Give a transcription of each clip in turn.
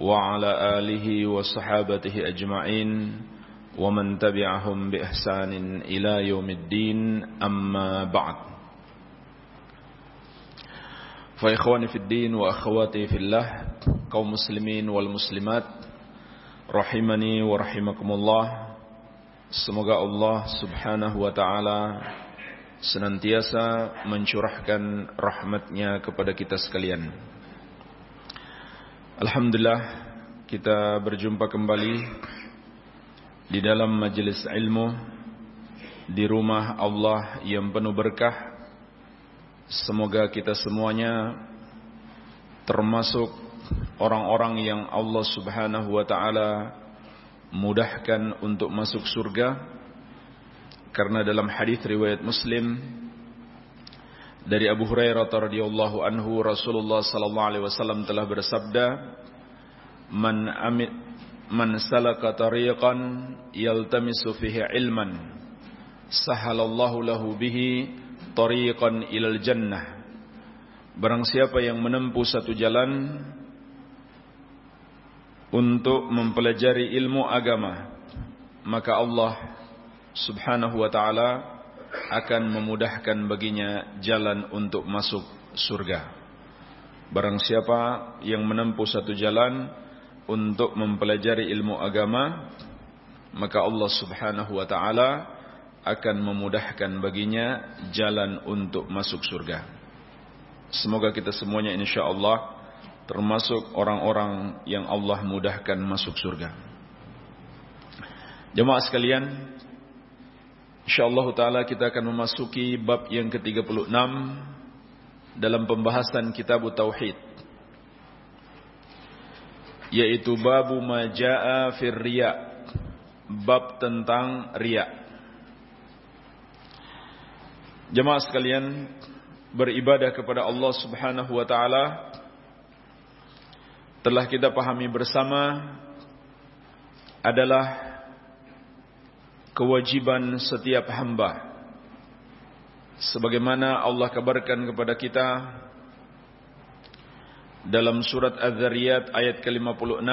وعلى آله وصحابته أجمعين ومن تبعهم بإحسان إلى يوم الدين أما بعد فإخواني في الدين وأخواتي في الله kaum muslimin wal muslimat rahimani wa rahimakumullah semoga Allah subhanahu wa ta'ala senantiasa mencurahkan rahmatnya kepada kita sekalian Alhamdulillah kita berjumpa kembali di dalam majelis ilmu di rumah Allah yang penuh berkah. Semoga kita semuanya termasuk orang-orang yang Allah Subhanahu wa taala mudahkan untuk masuk surga. Karena dalam hadis riwayat Muslim dari Abu Hurairah radhiyallahu anhu Rasulullah sallallahu alaihi wasallam telah bersabda man amit man salaka tariqan yaltamisu fihi ilman sahalallahu lahu bihi tariqan ilal jannah. Barang siapa yang menempuh satu jalan untuk mempelajari ilmu agama maka Allah Subhanahu wa taala akan memudahkan baginya jalan untuk masuk surga. Barang siapa yang menempuh satu jalan untuk mempelajari ilmu agama, maka Allah Subhanahu wa taala akan memudahkan baginya jalan untuk masuk surga. Semoga kita semuanya insyaallah termasuk orang-orang yang Allah mudahkan masuk surga. Jemaah sekalian, insyaallah taala kita akan memasuki bab yang ke-36 dalam pembahasan kitab tauhid. Yaitu bab ma jaa fir riya. Bab tentang riya. Jemaah sekalian beribadah kepada Allah Subhanahu wa taala telah kita pahami bersama adalah kewajiban setiap hamba. Sebagaimana Allah kabarkan kepada kita dalam surat Az-Zariyat ayat ke-56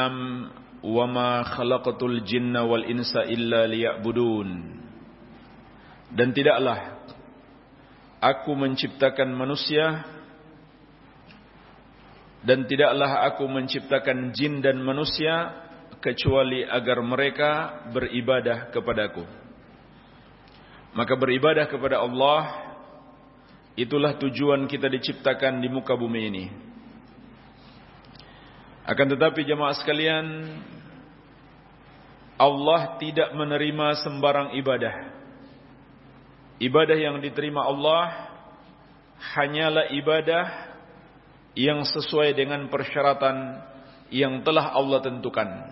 wa ma khalaqatul jinna wal insa illa liya'budun. Dan tidaklah aku menciptakan manusia dan tidaklah aku menciptakan jin dan manusia kecuali agar mereka beribadah kepadaku. Maka beribadah kepada Allah itulah tujuan kita diciptakan di muka bumi ini. Akan tetapi jemaah sekalian, Allah tidak menerima sembarang ibadah. Ibadah yang diterima Allah hanyalah ibadah yang sesuai dengan persyaratan yang telah Allah tentukan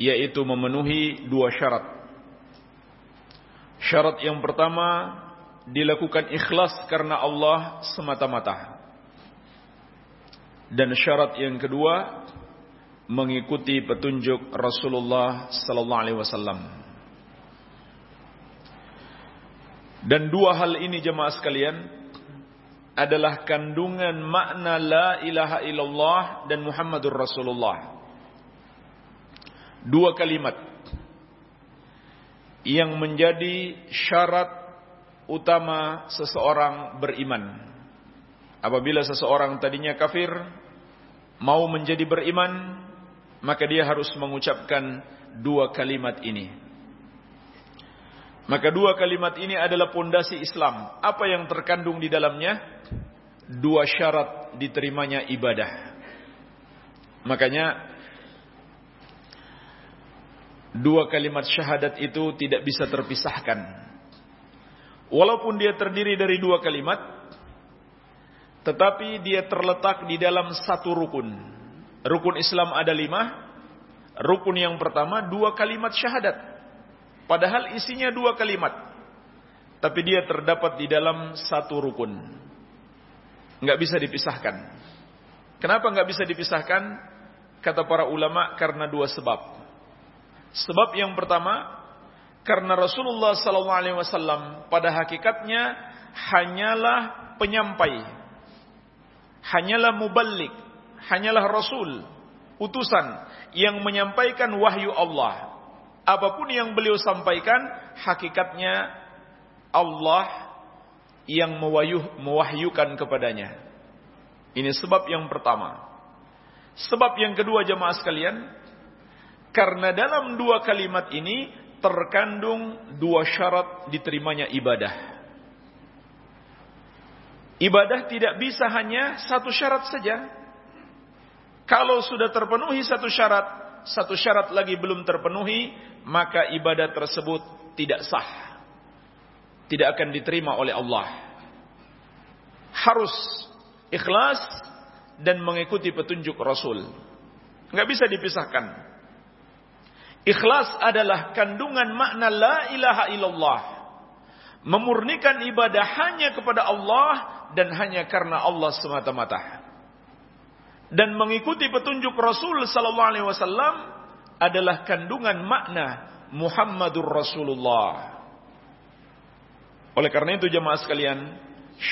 yaitu memenuhi dua syarat. Syarat yang pertama dilakukan ikhlas karena Allah semata-mata. Dan syarat yang kedua mengikuti petunjuk Rasulullah sallallahu alaihi wasallam. Dan dua hal ini jemaah sekalian adalah kandungan makna la ilaha illallah dan Muhammadur Rasulullah. Dua kalimat yang menjadi syarat utama seseorang beriman. Apabila seseorang tadinya kafir mau menjadi beriman, maka dia harus mengucapkan dua kalimat ini. Maka dua kalimat ini adalah pondasi Islam. Apa yang terkandung di dalamnya? Dua syarat diterimanya ibadah. Makanya dua kalimat syahadat itu tidak bisa terpisahkan. Walaupun dia terdiri dari dua kalimat, tetapi dia terletak di dalam satu rukun. Rukun Islam ada lima. Rukun yang pertama dua kalimat syahadat. Padahal isinya dua kalimat. Tapi dia terdapat di dalam satu rukun. Nggak bisa dipisahkan. Kenapa nggak bisa dipisahkan? Kata para ulama karena dua sebab. Sebab yang pertama, karena Rasulullah SAW pada hakikatnya hanyalah penyampai, hanyalah mubalik, hanyalah Rasul, utusan yang menyampaikan wahyu Allah. Apa pun yang beliau sampaikan, hakikatnya Allah yang mewahyuh, mewahyukan kepadanya. Ini sebab yang pertama. Sebab yang kedua jemaah sekalian, karena dalam dua kalimat ini terkandung dua syarat diterimanya ibadah. Ibadah tidak bisa hanya satu syarat saja. Kalau sudah terpenuhi satu syarat, satu syarat lagi belum terpenuhi, maka ibadah tersebut tidak sah. Tidak akan diterima oleh Allah. Harus ikhlas dan mengikuti petunjuk Rasul. Nggak bisa dipisahkan. Ikhlas adalah kandungan makna la ilaha illallah. Memurnikan ibadah hanya kepada Allah dan hanya karena Allah semata-mata dan mengikuti petunjuk Rasul sallallahu alaihi wasallam adalah kandungan makna Muhammadur Rasulullah. Oleh karena itu jemaah sekalian,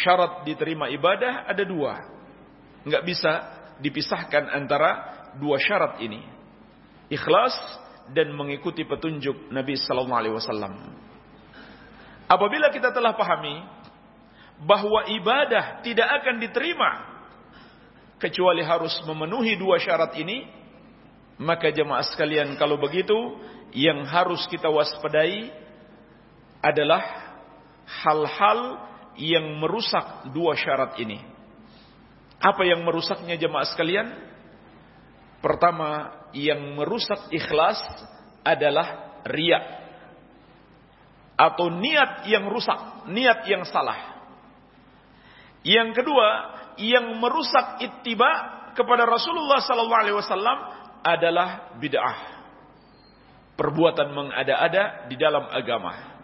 syarat diterima ibadah ada dua. Enggak bisa dipisahkan antara dua syarat ini. Ikhlas dan mengikuti petunjuk Nabi sallallahu alaihi wasallam. Apabila kita telah pahami bahwa ibadah tidak akan diterima kecuali harus memenuhi dua syarat ini, maka jemaah sekalian kalau begitu yang harus kita waspadai adalah hal-hal yang merusak dua syarat ini. Apa yang merusaknya jemaah sekalian? Pertama, yang merusak ikhlas adalah riak atau niat yang rusak, niat yang salah. Yang kedua, yang merusak ittiba kepada Rasulullah wasallam adalah bid'ah. Perbuatan mengada-ada di dalam agama.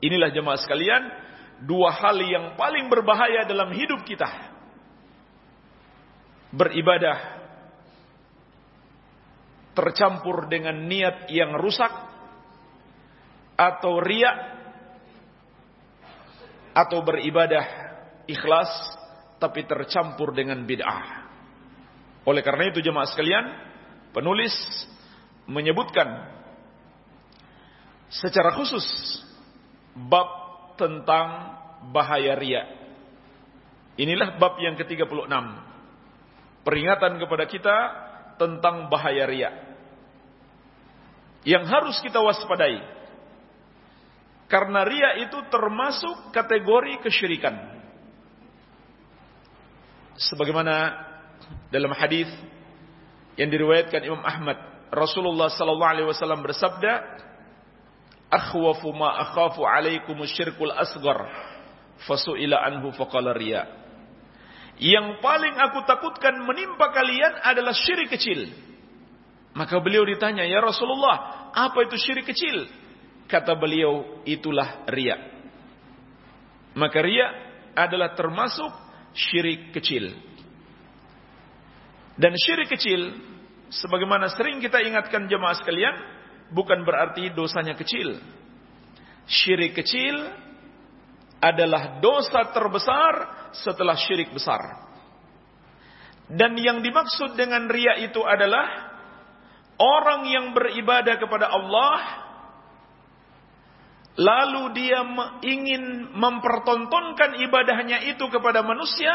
Inilah jemaah sekalian, dua hal yang paling berbahaya dalam hidup kita. Beribadah tercampur dengan niat yang rusak atau riak atau beribadah ikhlas tapi tercampur dengan bid'ah. Oleh karena itu jemaah sekalian, penulis menyebutkan secara khusus bab tentang bahaya ria. Inilah bab yang ke-36. Peringatan kepada kita tentang bahaya ria. Yang harus kita waspadai. Karena ria itu termasuk kategori kesyirikan sebagaimana dalam hadis yang diriwayatkan Imam Ahmad Rasulullah sallallahu alaihi wasallam bersabda akhwafu ma akhafu alaikum asghar fasuila anhu faqala riya yang paling aku takutkan menimpa kalian adalah syirik kecil maka beliau ditanya ya Rasulullah apa itu syirik kecil kata beliau itulah riya maka riya adalah termasuk syirik kecil. Dan syirik kecil, sebagaimana sering kita ingatkan jemaah sekalian, bukan berarti dosanya kecil. Syirik kecil adalah dosa terbesar setelah syirik besar. Dan yang dimaksud dengan ria itu adalah orang yang beribadah kepada Allah lalu dia ingin mempertontonkan ibadahnya itu kepada manusia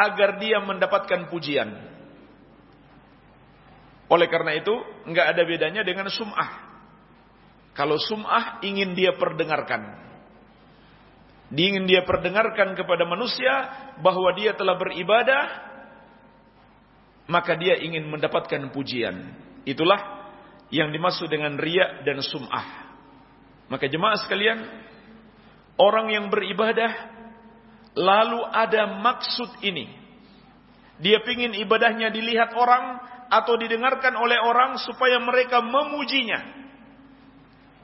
agar dia mendapatkan pujian. Oleh karena itu, nggak ada bedanya dengan sum'ah. Kalau sum'ah ingin dia perdengarkan. Ingin dia perdengarkan kepada manusia bahwa dia telah beribadah, maka dia ingin mendapatkan pujian. Itulah yang dimaksud dengan riak dan sum'ah. Maka jemaah sekalian, orang yang beribadah lalu ada maksud ini Dia pingin ibadahnya dilihat orang atau didengarkan oleh orang supaya mereka memujinya.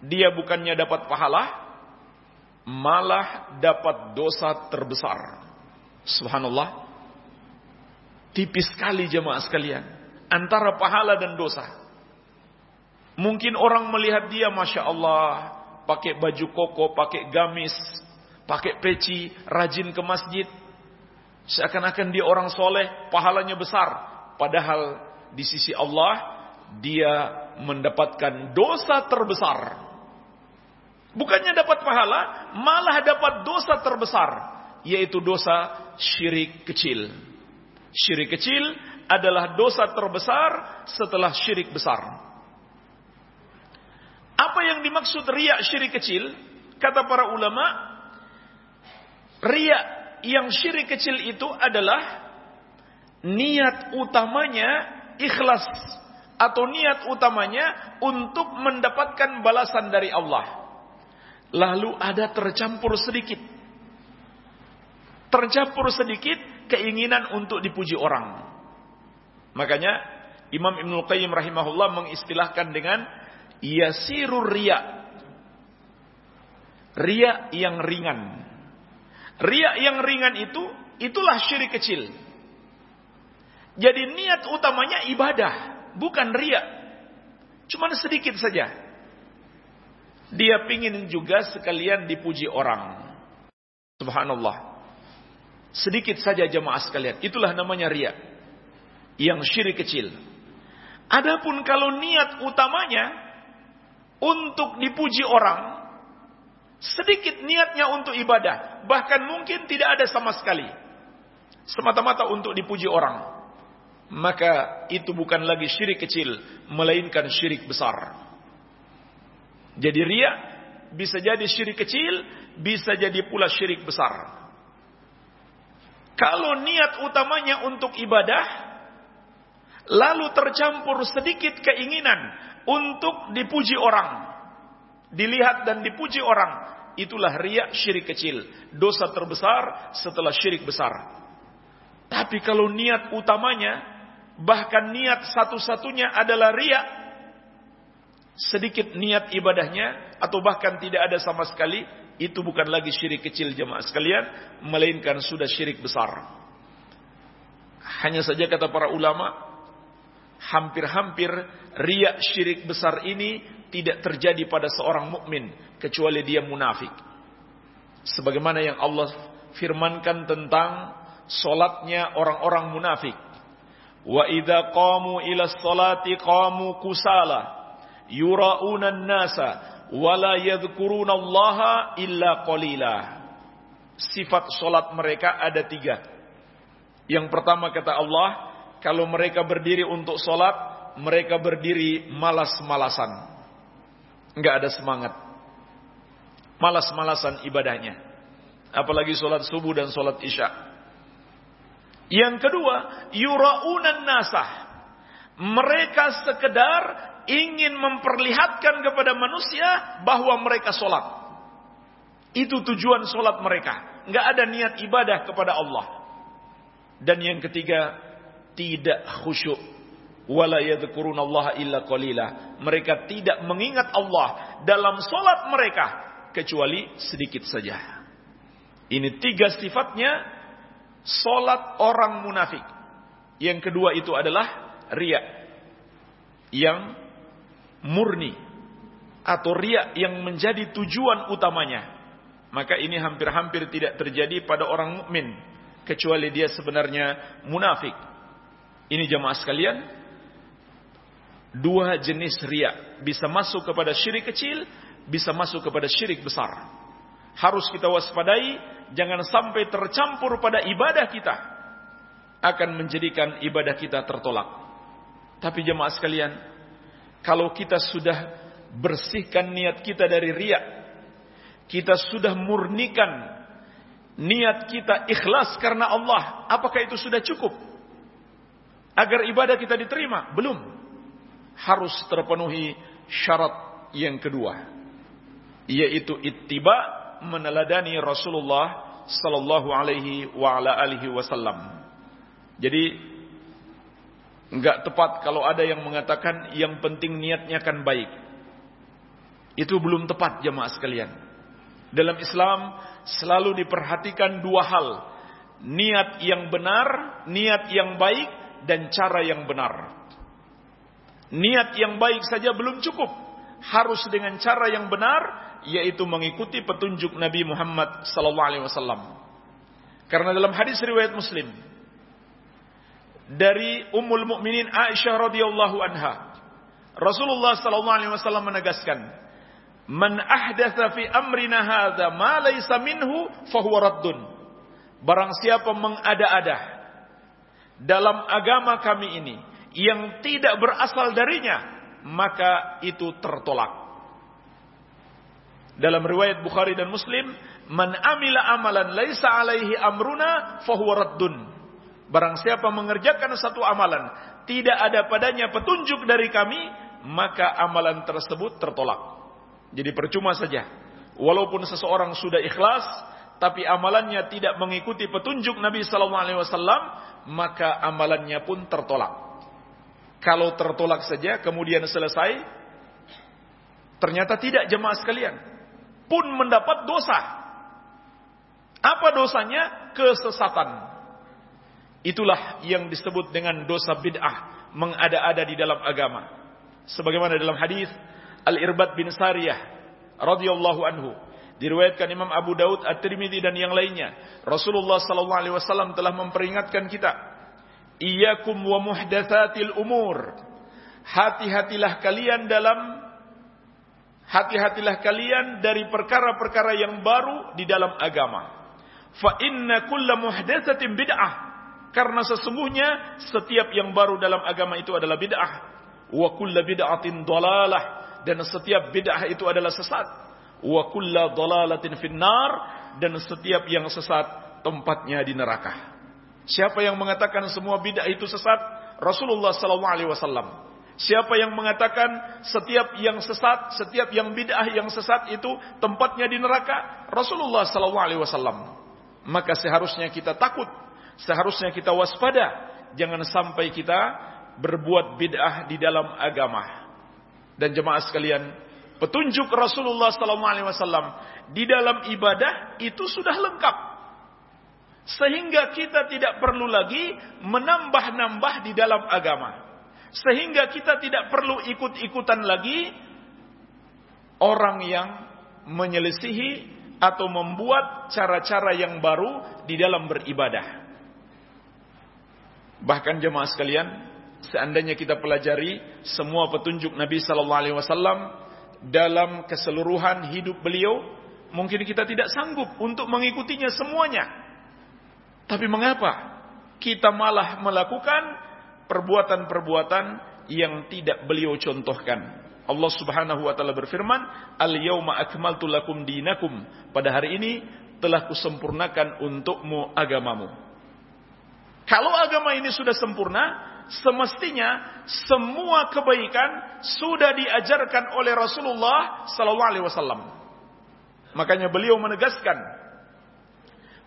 Dia bukannya dapat pahala, malah dapat dosa terbesar. Subhanallah. Tipis sekali jemaah sekalian. Antara pahala dan dosa. Mungkin orang melihat dia Masya Allah. Pakai baju koko, pakai gamis, pakai peci, rajin ke masjid. Seakan-akan dia orang soleh, pahalanya besar. Padahal di sisi Allah, dia mendapatkan dosa terbesar. Bukannya dapat pahala, malah dapat dosa terbesar. Yaitu dosa syirik kecil. Syirik kecil adalah dosa terbesar setelah syirik besar. Apa yang dimaksud riak syirik kecil? Kata para ulama, riak yang syirik kecil itu adalah niat utamanya ikhlas atau niat utamanya untuk mendapatkan balasan dari Allah. Lalu ada tercampur sedikit. Tercampur sedikit keinginan untuk dipuji orang. Makanya Imam Ibnu Qayyim rahimahullah mengistilahkan dengan yasirur riya. Riya yang ringan. Riak yang ringan itu, itulah syirik kecil. Jadi niat utamanya ibadah, bukan riak. Cuma sedikit saja. Dia pingin juga sekalian dipuji orang. Subhanallah. Sedikit saja jemaah sekalian. Itulah namanya riak. Yang syirik kecil. Adapun kalau niat utamanya untuk dipuji orang, Sedikit niatnya untuk ibadah. Bahkan mungkin tidak ada sama sekali. Semata-mata untuk dipuji orang. Maka itu bukan lagi syirik kecil. Melainkan syirik besar. Jadi ria bisa jadi syirik kecil. Bisa jadi pula syirik besar. Kalau niat utamanya untuk ibadah. Lalu tercampur sedikit keinginan untuk dipuji orang dilihat dan dipuji orang, itulah riak syirik kecil, dosa terbesar setelah syirik besar. Tapi kalau niat utamanya, bahkan niat satu-satunya adalah riak, sedikit niat ibadahnya, atau bahkan tidak ada sama sekali, itu bukan lagi syirik kecil jemaah sekalian, melainkan sudah syirik besar. Hanya saja kata para ulama, hampir-hampir riak syirik besar ini tidak terjadi pada seorang mukmin kecuali dia munafik. Sebagaimana yang Allah firmankan tentang solatnya orang-orang munafik. Wa idza qamu ila salati qamu kusala yura'una an-nasa wa la yadhkuruna Allah illa qalila. Sifat solat mereka ada tiga. Yang pertama kata Allah, kalau mereka berdiri untuk solat, mereka berdiri malas-malasan nggak ada semangat. Malas-malasan ibadahnya. Apalagi sholat subuh dan sholat isya. Yang kedua, yuraunan nasah. Mereka sekedar ingin memperlihatkan kepada manusia bahwa mereka sholat. Itu tujuan sholat mereka. Nggak ada niat ibadah kepada Allah. Dan yang ketiga, tidak khusyuk wala yadhkurunallaha illa. Mereka tidak mengingat Allah dalam solat mereka kecuali sedikit saja. Ini tiga sifatnya solat orang munafik. Yang kedua itu adalah riak yang murni atau riak yang menjadi tujuan utamanya. Maka ini hampir-hampir tidak terjadi pada orang mukmin kecuali dia sebenarnya munafik. Ini jemaah sekalian, dua jenis ria bisa masuk kepada syirik kecil, bisa masuk kepada syirik besar. Harus kita waspadai, jangan sampai tercampur pada ibadah kita akan menjadikan ibadah kita tertolak. Tapi jemaah sekalian, kalau kita sudah bersihkan niat kita dari ria, kita sudah murnikan niat kita ikhlas karena Allah, apakah itu sudah cukup? Agar ibadah kita diterima? Belum harus terpenuhi syarat yang kedua yaitu ittiba meneladani Rasulullah sallallahu alaihi wasallam Jadi enggak tepat kalau ada yang mengatakan yang penting niatnya kan baik. Itu belum tepat jemaah sekalian. Dalam Islam selalu diperhatikan dua hal. Niat yang benar, niat yang baik, dan cara yang benar. Niat yang baik saja belum cukup. Harus dengan cara yang benar, yaitu mengikuti petunjuk Nabi Muhammad SAW. Karena dalam hadis riwayat Muslim dari Ummul Mukminin Aisyah radhiyallahu anha, Rasulullah sallallahu alaihi wasallam menegaskan, "Man ahdatsa fi amrina hadza ma laysa minhu fahuwa raddun." Barang siapa mengada-ada dalam agama kami ini yang tidak berasal darinya, maka itu tertolak. Dalam riwayat Bukhari dan Muslim, Man amila amalan laisa alaihi amruna fahuwa raddun. Barang siapa mengerjakan satu amalan, tidak ada padanya petunjuk dari kami, maka amalan tersebut tertolak. Jadi percuma saja. Walaupun seseorang sudah ikhlas, tapi amalannya tidak mengikuti petunjuk Nabi sallallahu alaihi wasallam, maka amalannya pun tertolak. Kalau tertolak saja kemudian selesai, ternyata tidak jemaah sekalian, pun mendapat dosa apa dosanya? Kesesatan. Itulah yang disebut dengan dosa bid'ah, mengada-ada di dalam agama. Sebagaimana dalam hadis Al-Irbad bin Sariyah radhiyallahu anhu diriwayatkan Imam Abu Daud, At-Tirmidzi dan yang lainnya. Rasulullah sallallahu alaihi wasallam telah memperingatkan kita, "Iyyakum wa muhdatsatil umur." Hati-hatilah kalian dalam hati-hatilah kalian dari perkara-perkara yang baru di dalam agama. Fa inna kulla muhdatsatin bid'ah. Karena sesungguhnya setiap yang baru dalam agama itu adalah bid'ah. Wa kulla bid'atin dalalah. Dan setiap bid'ah itu adalah sesat. Wa kulla dalalatin finnar. Dan setiap yang sesat tempatnya di neraka. Siapa yang mengatakan semua bid'ah itu sesat? Rasulullah alaihi wasallam. Siapa yang mengatakan setiap yang sesat, setiap yang bid'ah yang sesat itu tempatnya di neraka? Rasulullah sallallahu alaihi wasallam maka seharusnya kita takut, seharusnya kita waspada, jangan sampai kita berbuat bid'ah di dalam agama. Dan jemaah sekalian, petunjuk Rasulullah SAW di dalam ibadah itu sudah lengkap. Sehingga kita tidak perlu lagi menambah-nambah di dalam agama. Sehingga kita tidak perlu ikut-ikutan lagi orang yang menyelisihi atau membuat cara-cara yang baru di dalam beribadah. Bahkan jemaah sekalian, seandainya kita pelajari semua petunjuk Nabi sallallahu alaihi wasallam dalam keseluruhan hidup beliau, mungkin kita tidak sanggup untuk mengikutinya semuanya. Tapi mengapa kita malah melakukan perbuatan-perbuatan yang tidak beliau contohkan? Allah Subhanahu wa taala berfirman, "Al-yauma akmaltu lakum dinakum." Pada hari ini telah kusempurnakan untukmu agamamu. Kalau agama ini sudah sempurna, semestinya semua kebaikan sudah diajarkan oleh Rasulullah sallallahu alaihi wasallam. Makanya beliau menegaskan,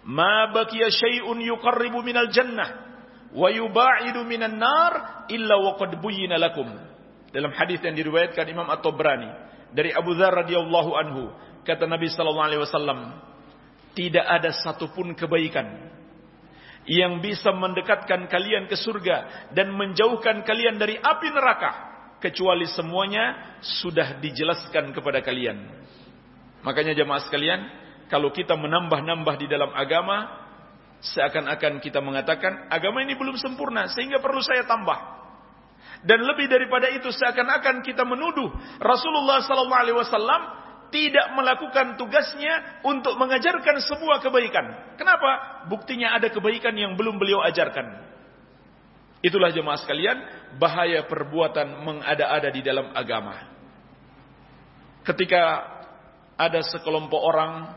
"Ma baqiya syai'un yuqarribu minal jannah wa yuba'idu minan nar illa wa qad buyyina lakum." Dalam hadis yang diriwayatkan Imam At-Tabrani dari Abu Dzar radhiyallahu anhu, kata Nabi sallallahu alaihi wasallam, tidak ada satupun kebaikan yang bisa mendekatkan kalian ke surga dan menjauhkan kalian dari api neraka kecuali semuanya sudah dijelaskan kepada kalian. Makanya jemaah sekalian, kalau kita menambah-nambah di dalam agama, seakan-akan kita mengatakan agama ini belum sempurna sehingga perlu saya tambah. Dan lebih daripada itu seakan-akan kita menuduh Rasulullah sallallahu alaihi wasallam tidak melakukan tugasnya untuk mengajarkan sebuah kebaikan. Kenapa? Buktinya ada kebaikan yang belum beliau ajarkan. Itulah jemaah sekalian, bahaya perbuatan mengada-ada di dalam agama. Ketika ada sekelompok orang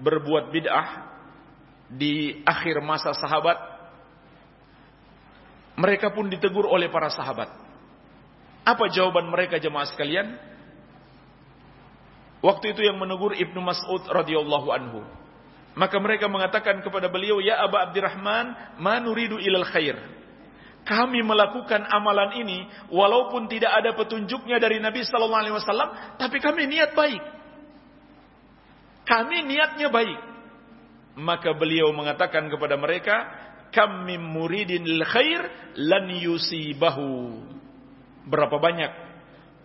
berbuat bid'ah di akhir masa sahabat, mereka pun ditegur oleh para sahabat. Apa jawaban mereka jemaah sekalian? Waktu itu yang menegur Ibnu Mas'ud radhiyallahu anhu. Maka mereka mengatakan kepada beliau, "Ya Aba Abdurrahman, ma nuridu ilal khair." Kami melakukan amalan ini walaupun tidak ada petunjuknya dari Nabi sallallahu alaihi wasallam, tapi kami niat baik. Kami niatnya baik. Maka beliau mengatakan kepada mereka, "Kam min muridin lil khair lan yusibahu." Berapa banyak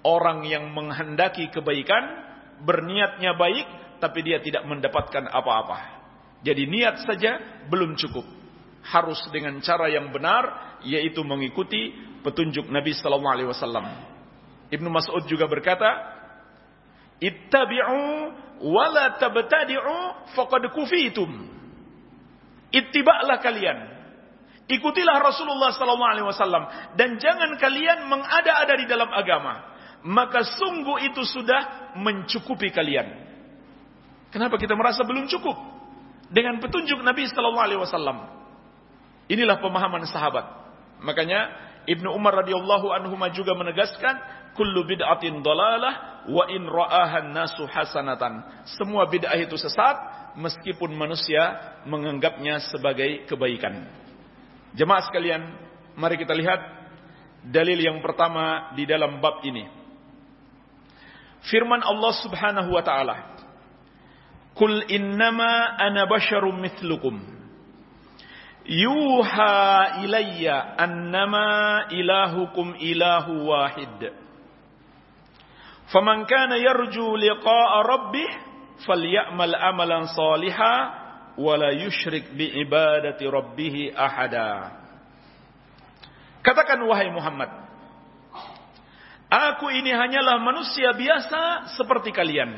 orang yang menghendaki kebaikan, berniatnya baik, tapi dia tidak mendapatkan apa-apa. Jadi niat saja belum cukup. Harus dengan cara yang benar, yaitu mengikuti petunjuk Nabi Sallallahu Alaihi Wasallam. Ibnu Mas'ud juga berkata, Ittabi'u wala tabtadi'u faqad kufitum. Ittiba'lah kalian. Ikutilah Rasulullah sallallahu alaihi wasallam dan jangan kalian mengada-ada di dalam agama. Maka sungguh itu sudah mencukupi kalian. Kenapa kita merasa belum cukup dengan petunjuk Nabi sallallahu alaihi wasallam? Inilah pemahaman sahabat. Makanya Ibnu Umar radhiyallahu anhu juga menegaskan kullu bid'atin dalalah wa in ra'ahan nasu hasanatan. Semua bid'ah itu sesat meskipun manusia menganggapnya sebagai kebaikan. Jemaah sekalian, mari kita lihat dalil yang pertama di dalam bab ini. Firman Allah Subhanahu wa taala, "Qul innama ana basyarum mithlukum." Yuha ilayya annama ilahukum ilahu wahid. Faman kana yarju liqa'a rabbih falyamal amalan salihah wala yushrik bi ibadati rabbih ahada. Katakan wahai Muhammad, aku ini hanyalah manusia biasa seperti kalian.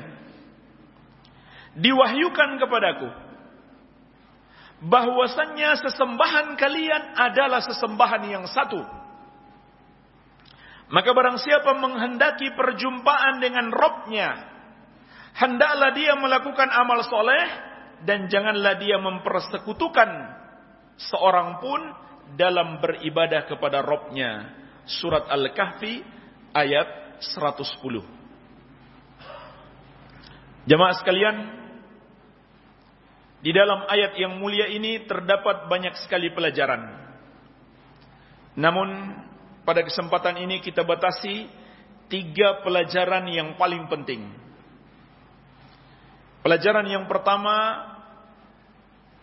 Diwahyukan kepadaku bahwasannya sesembahan kalian adalah sesembahan yang satu. Maka barang siapa menghendaki perjumpaan dengan Robnya, hendaklah dia melakukan amal soleh dan janganlah dia mempersekutukan seorang pun dalam beribadah kepada Robnya. Surat Al-Kahfi ayat 110. Jemaah sekalian, di dalam ayat yang mulia ini terdapat banyak sekali pelajaran. Namun pada kesempatan ini kita batasi tiga pelajaran yang paling penting. Pelajaran yang pertama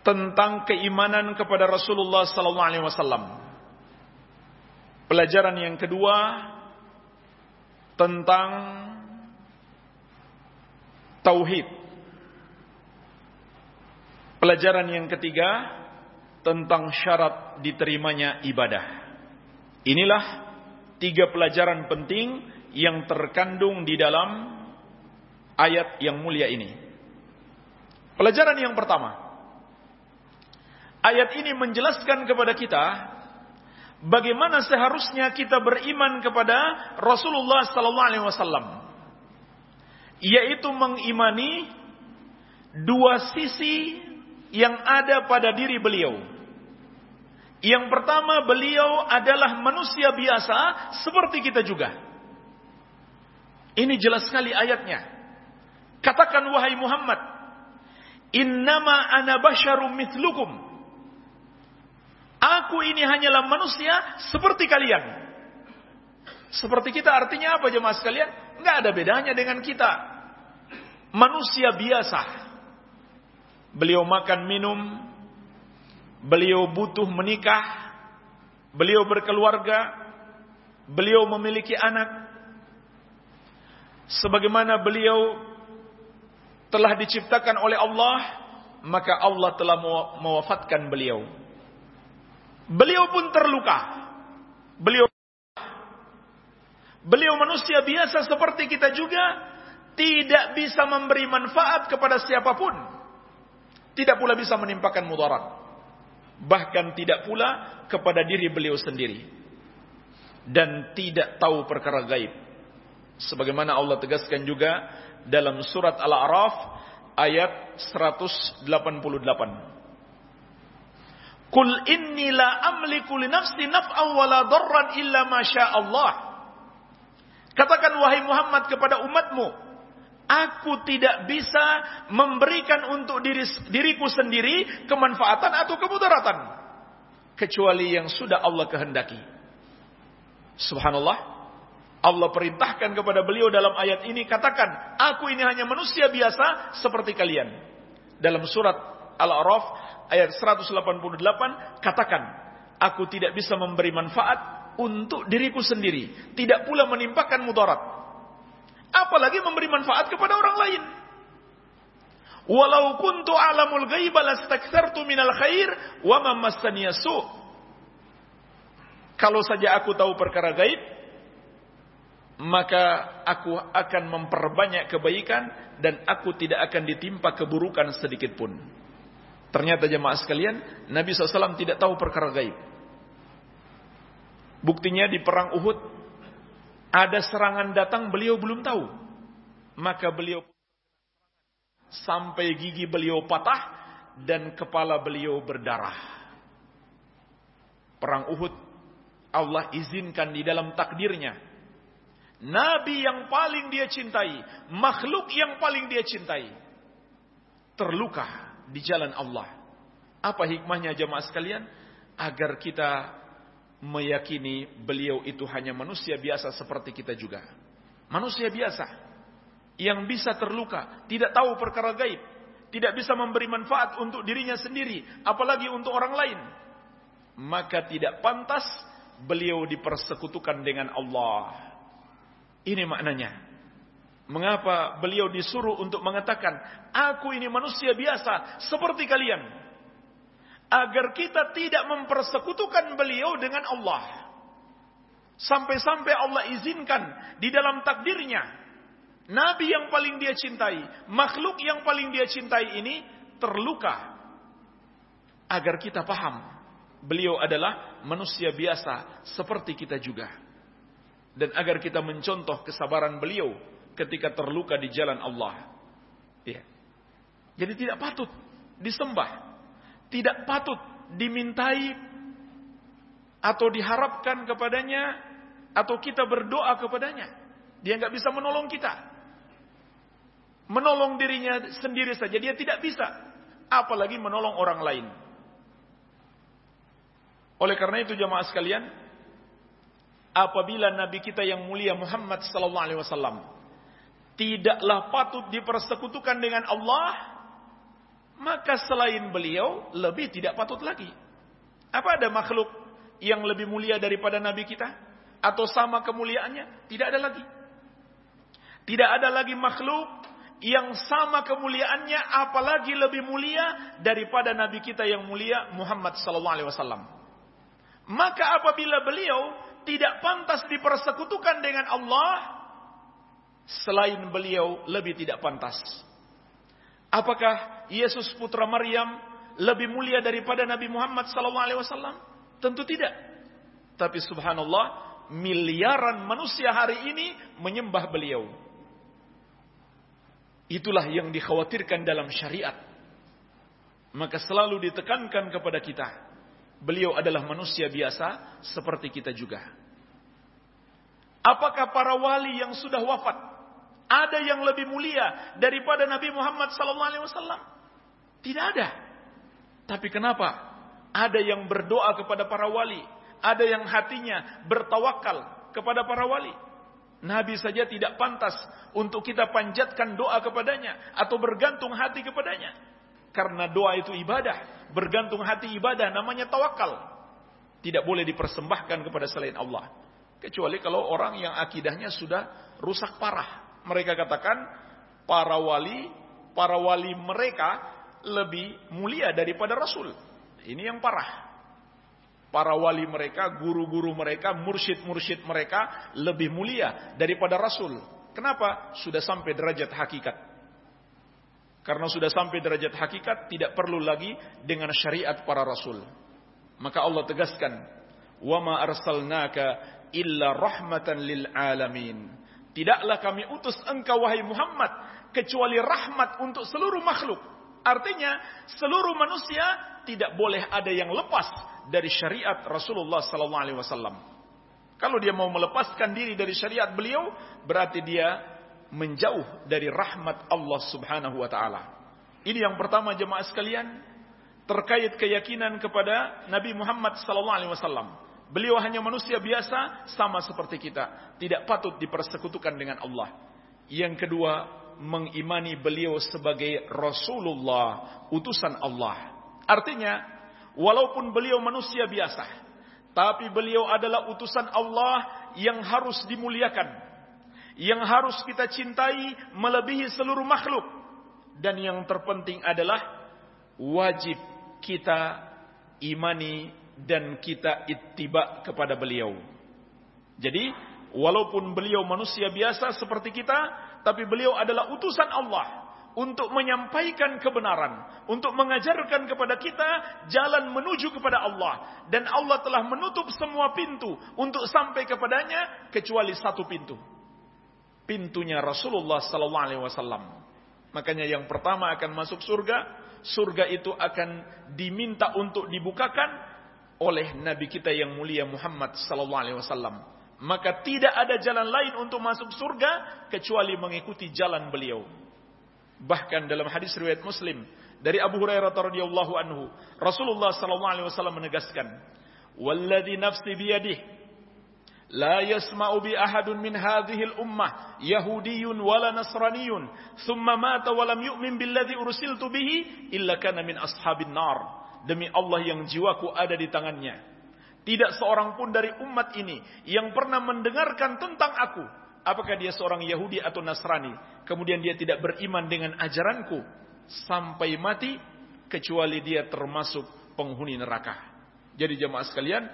tentang keimanan kepada Rasulullah sallallahu alaihi wasallam. Pelajaran yang kedua tentang tauhid. Pelajaran yang ketiga tentang syarat diterimanya ibadah. Inilah tiga pelajaran penting yang terkandung di dalam ayat yang mulia ini. Pelajaran yang pertama. Ayat ini menjelaskan kepada kita bagaimana seharusnya kita beriman kepada Rasulullah sallallahu alaihi wasallam. Yaitu mengimani dua sisi yang ada pada diri beliau. Yang pertama, beliau adalah manusia biasa seperti kita juga. Ini jelas sekali ayatnya. Katakan wahai Muhammad, Innama ana basyarum mithlukum. Aku ini hanyalah manusia seperti kalian. Seperti kita artinya apa jemaah sekalian? Enggak ada bedanya dengan kita. Manusia biasa. Beliau makan minum. Beliau butuh menikah. Beliau berkeluarga. Beliau memiliki anak. Sebagaimana beliau telah diciptakan oleh Allah, maka Allah telah mewafatkan beliau. Beliau pun terluka. Beliau Beliau manusia biasa seperti kita juga tidak bisa memberi manfaat kepada siapa pun. Tidak pula bisa menimpakan mudarat. Bahkan tidak pula kepada diri beliau sendiri. Dan tidak tahu perkara gaib. Sebagaimana Allah tegaskan juga dalam surat Al-A'raf ayat 188. Kul inni la amliku li nafsi naf'an wa la darran illa ma Allah. Katakan wahai Muhammad kepada umatmu, Aku tidak bisa memberikan untuk diri, diriku sendiri kemanfaatan atau kemudaratan. Kecuali yang sudah Allah kehendaki. Subhanallah. Allah perintahkan kepada beliau dalam ayat ini katakan, aku ini hanya manusia biasa seperti kalian. Dalam surat Al-A'raf ayat 188 katakan, aku tidak bisa memberi manfaat untuk diriku sendiri, tidak pula menimpakan mudarat. Apalagi memberi manfaat kepada orang lain. Walau kuntu alamul ghaiba lastakthartu minal khair wa ma Kalau saja aku tahu perkara gaib, maka aku akan memperbanyak kebaikan dan aku tidak akan ditimpa keburukan sedikit pun. Ternyata jemaah sekalian, Nabi SAW tidak tahu perkara gaib. Buktinya di perang Uhud, ada serangan datang beliau belum tahu. Maka beliau sampai gigi beliau patah dan kepala beliau berdarah. Perang Uhud, Allah izinkan di dalam takdirnya Nabi yang paling dia cintai, makhluk yang paling dia cintai, terluka di jalan Allah. Apa hikmahnya jemaah sekalian? Agar kita meyakini beliau itu hanya manusia biasa seperti kita juga. Manusia biasa yang bisa terluka, tidak tahu perkara gaib, tidak bisa memberi manfaat untuk dirinya sendiri, apalagi untuk orang lain. Maka tidak pantas beliau dipersekutukan dengan Allah. Ini maknanya. Mengapa beliau disuruh untuk mengatakan, aku ini manusia biasa seperti kalian. Agar kita tidak mempersekutukan beliau dengan Allah. Sampai-sampai Allah izinkan di dalam takdirnya. Nabi yang paling dia cintai, makhluk yang paling dia cintai ini terluka. Agar kita paham, beliau adalah manusia biasa seperti kita juga dan agar kita mencontoh kesabaran beliau ketika terluka di jalan Allah. Ya. Jadi tidak patut disembah, tidak patut dimintai atau diharapkan kepadanya atau kita berdoa kepadanya. Dia nggak bisa menolong kita. Menolong dirinya sendiri saja dia tidak bisa, apalagi menolong orang lain. Oleh karena itu jemaah sekalian, apabila nabi kita yang mulia Muhammad sallallahu alaihi wasallam tidaklah patut dipersekutukan dengan Allah maka selain beliau lebih tidak patut lagi. Apa ada makhluk yang lebih mulia daripada nabi kita? Atau sama kemuliaannya? Tidak ada lagi. Tidak ada lagi makhluk yang sama kemuliaannya apalagi lebih mulia daripada nabi kita yang mulia Muhammad sallallahu alaihi wasallam. Maka apabila beliau tidak pantas dipersekutukan dengan Allah selain beliau lebih tidak pantas. Apakah Yesus putra Maryam lebih mulia daripada Nabi Muhammad SAW? Tentu tidak. Tapi subhanallah, miliaran manusia hari ini menyembah beliau. Itulah yang dikhawatirkan dalam syariat. Maka selalu ditekankan kepada kita Beliau adalah manusia biasa seperti kita juga. Apakah para wali yang sudah wafat ada yang lebih mulia daripada Nabi Muhammad SAW? Tidak ada. Tapi kenapa? Ada yang berdoa kepada para wali, ada yang hatinya bertawakal kepada para wali. Nabi saja tidak pantas untuk kita panjatkan doa kepadanya atau bergantung hati kepadanya. Karena doa itu ibadah bergantung hati ibadah namanya tawakal. Tidak boleh dipersembahkan kepada selain Allah. Kecuali kalau orang yang akidahnya sudah rusak parah. Mereka katakan para wali, para wali mereka lebih mulia daripada Rasul. Ini yang parah. Para wali mereka, guru-guru mereka, mursyid-mursyid mereka lebih mulia daripada Rasul. Kenapa? Sudah sampai derajat hakikat. Karena sudah sampai derajat hakikat, tidak perlu lagi dengan syariat para rasul. Maka Allah tegaskan, "Wama arsalnaka illa rahmatan lil alamin." Tidaklah kami utus engkau wahai Muhammad kecuali rahmat untuk seluruh makhluk. Artinya seluruh manusia tidak boleh ada yang lepas dari syariat Rasulullah sallallahu alaihi wasallam. Kalau dia mau melepaskan diri dari syariat beliau, berarti dia menjauh dari rahmat Allah Subhanahu wa taala. Ini yang pertama jemaah sekalian terkait keyakinan kepada Nabi Muhammad sallallahu alaihi wasallam. Beliau hanya manusia biasa sama seperti kita, tidak patut dipersekutukan dengan Allah. Yang kedua, mengimani beliau sebagai Rasulullah, utusan Allah. Artinya, walaupun beliau manusia biasa, tapi beliau adalah utusan Allah yang harus dimuliakan, yang harus kita cintai melebihi seluruh makhluk. Dan yang terpenting adalah wajib kita imani dan kita ittiba kepada beliau. Jadi, walaupun beliau manusia biasa seperti kita, tapi beliau adalah utusan Allah untuk menyampaikan kebenaran, untuk mengajarkan kepada kita jalan menuju kepada Allah dan Allah telah menutup semua pintu untuk sampai kepadanya kecuali satu pintu. Pintunya Rasulullah sallallahu alaihi wasallam. Makanya yang pertama akan masuk surga, surga itu akan diminta untuk dibukakan oleh nabi kita yang mulia Muhammad sallallahu alaihi wasallam. Maka tidak ada jalan lain untuk masuk surga kecuali mengikuti jalan beliau. Bahkan dalam hadis riwayat Muslim dari Abu Hurairah radhiyallahu anhu, Rasulullah sallallahu alaihi wasallam menegaskan, "Walladhi nafsi biyadih la yasma'u bi ahadun min hadhihi al-ummah yahudiyyun wala nasraniyyun thumma mata wa yu'min billadzi ursiltu bihi illa kana min ashabin. Demi Allah yang jiwaku ada di tangannya. Tidak seorang pun dari umat ini yang pernah mendengarkan tentang aku. Apakah dia seorang Yahudi atau Nasrani. Kemudian dia tidak beriman dengan ajaranku. Sampai mati. Kecuali dia termasuk penghuni neraka. Jadi jemaah sekalian.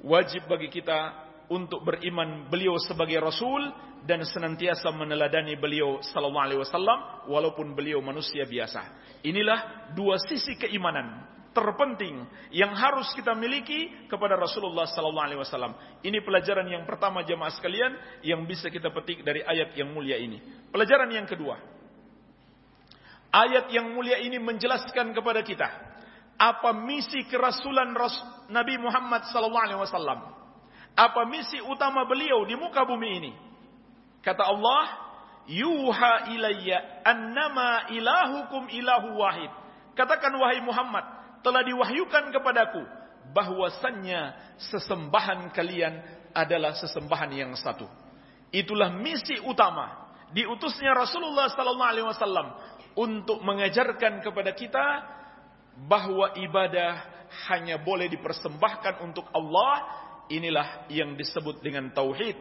Wajib bagi kita untuk beriman beliau sebagai Rasul. Dan senantiasa meneladani beliau sallallahu alaihi wasallam. Walaupun beliau manusia biasa. Inilah dua sisi keimanan terpenting yang harus kita miliki kepada Rasulullah sallallahu alaihi wasallam. Ini pelajaran yang pertama jemaah sekalian yang bisa kita petik dari ayat yang mulia ini. Pelajaran yang kedua. Ayat yang mulia ini menjelaskan kepada kita apa misi kerasulan Nabi Muhammad sallallahu alaihi wasallam. Apa misi utama beliau di muka bumi ini? Kata Allah, "Yuha ilayya annama ilahukum ilahu wahid." Katakan wahai Muhammad, telah diwahyukan kepadaku bahwasannya sesembahan kalian adalah sesembahan yang satu. Itulah misi utama diutusnya Rasulullah sallallahu alaihi wasallam untuk mengajarkan kepada kita bahwa ibadah hanya boleh dipersembahkan untuk Allah. Inilah yang disebut dengan tauhid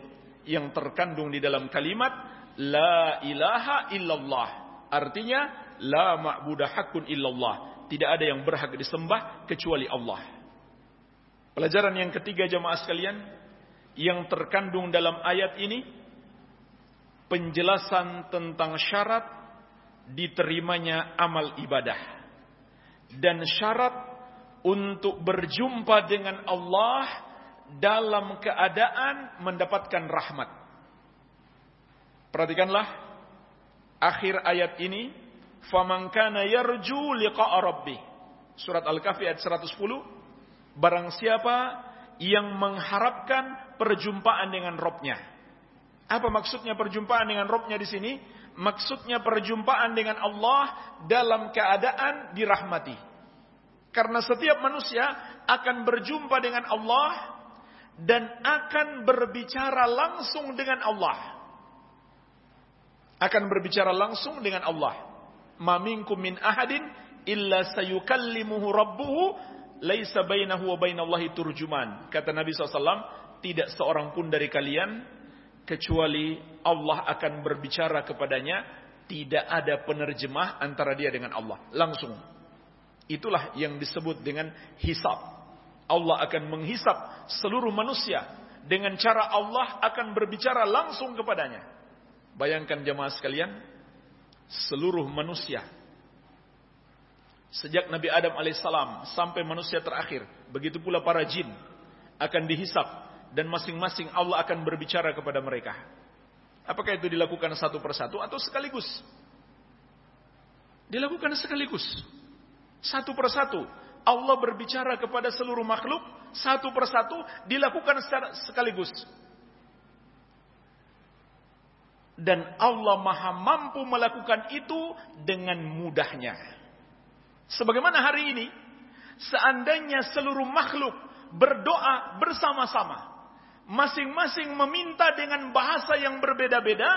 yang terkandung di dalam kalimat la ilaha illallah. Artinya la ma'budah hakun illallah tidak ada yang berhak disembah kecuali Allah. Pelajaran yang ketiga jemaah sekalian yang terkandung dalam ayat ini penjelasan tentang syarat diterimanya amal ibadah dan syarat untuk berjumpa dengan Allah dalam keadaan mendapatkan rahmat. Perhatikanlah akhir ayat ini faman kana yarju liqa'a. Surat Al-Kahfi ayat 110. Barang siapa yang mengharapkan perjumpaan dengan Robnya. Apa maksudnya perjumpaan dengan Robnya di sini? Maksudnya perjumpaan dengan Allah dalam keadaan dirahmati. Karena setiap manusia akan berjumpa dengan Allah dan akan berbicara langsung dengan Allah. Akan berbicara langsung dengan Allah ma minkum min ahadin illa sayukallimuhu rabbuhu laisa bainahu wa bainallahi turjuman. Kata Nabi SAW, tidak seorang pun dari kalian kecuali Allah akan berbicara kepadanya, tidak ada penerjemah antara dia dengan Allah. Langsung. Itulah yang disebut dengan hisab. Allah akan menghisap seluruh manusia dengan cara Allah akan berbicara langsung kepadanya. Bayangkan jemaah sekalian, seluruh manusia. Sejak Nabi Adam alaihissalam sampai manusia terakhir, begitu pula para jin akan dihisap dan masing-masing Allah akan berbicara kepada mereka. Apakah itu dilakukan satu persatu atau sekaligus? Dilakukan sekaligus. Satu persatu. Allah berbicara kepada seluruh makhluk satu persatu dilakukan secara sekaligus. Dan Allah maha mampu melakukan itu dengan mudahnya. Sebagaimana hari ini, seandainya seluruh makhluk berdoa bersama-sama. Masing-masing meminta dengan bahasa yang berbeda-beda,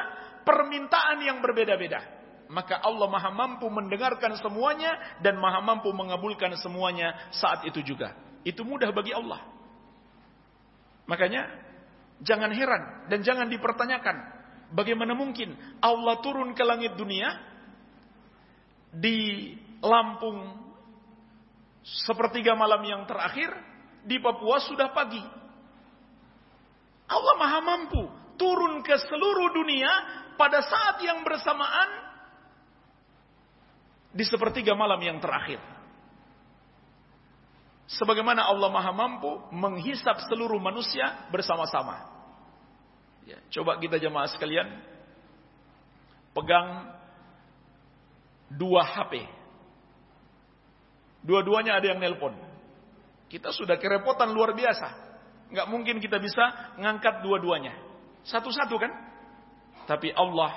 permintaan yang berbeda-beda. Maka Allah maha mampu mendengarkan semuanya dan maha mampu mengabulkan semuanya saat itu juga. Itu mudah bagi Allah. Makanya jangan heran dan jangan dipertanyakan bagaimana mungkin Allah turun ke langit dunia di Lampung sepertiga malam yang terakhir di Papua sudah pagi. Allah Maha mampu turun ke seluruh dunia pada saat yang bersamaan di sepertiga malam yang terakhir. Sebagaimana Allah Maha mampu menghisap seluruh manusia bersama-sama. Ya, coba kita jemaah sekalian pegang dua HP. Dua-duanya ada yang nelpon. Kita sudah kerepotan luar biasa. Nggak mungkin kita bisa ngangkat dua-duanya. Satu-satu kan? Tapi Allah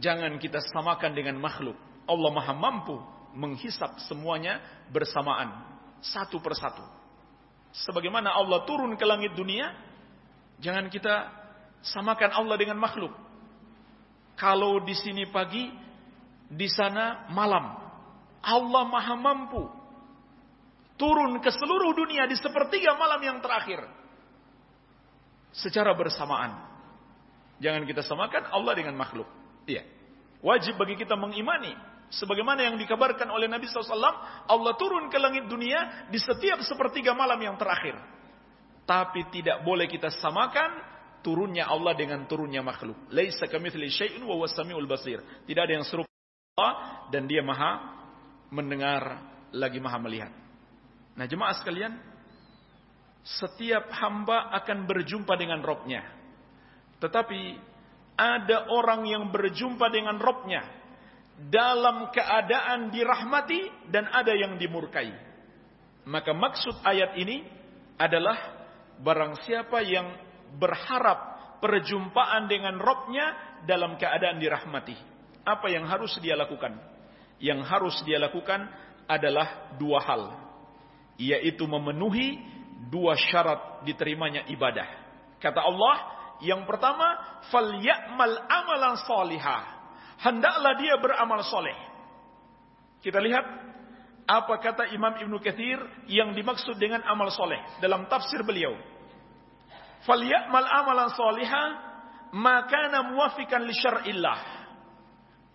jangan kita samakan dengan makhluk. Allah maha mampu menghisap semuanya bersamaan satu persatu. Sebagaimana Allah turun ke langit dunia, jangan kita samakan Allah dengan makhluk. Kalau di sini pagi, di sana malam. Allah maha mampu turun ke seluruh dunia di sepertiga malam yang terakhir. Secara bersamaan. Jangan kita samakan Allah dengan makhluk. Iya. Wajib bagi kita mengimani Sebagaimana yang dikabarkan oleh Nabi SAW, Allah turun ke langit dunia di setiap sepertiga malam yang terakhir. Tapi tidak boleh kita samakan turunnya Allah dengan turunnya makhluk. Laisa kamitsli syai'un wa wasamiul basir. Tidak ada yang serupa Allah dan dia maha mendengar lagi maha melihat. Nah jemaah sekalian, setiap hamba akan berjumpa dengan Robnya. Tetapi ada orang yang berjumpa dengan Robnya dalam keadaan dirahmati dan ada yang dimurkai. Maka maksud ayat ini adalah barang siapa yang berharap perjumpaan dengan Robnya dalam keadaan dirahmati. Apa yang harus dia lakukan? Yang harus dia lakukan adalah dua hal. Yaitu memenuhi dua syarat diterimanya ibadah. Kata Allah, yang pertama, فَلْيَأْمَلْ amalan salihah hendaklah dia beramal soleh. Kita lihat apa kata Imam Ibn Kathir yang dimaksud dengan amal soleh dalam tafsir beliau. Faliyakmal amalan soliha makana muafikan li syar'illah.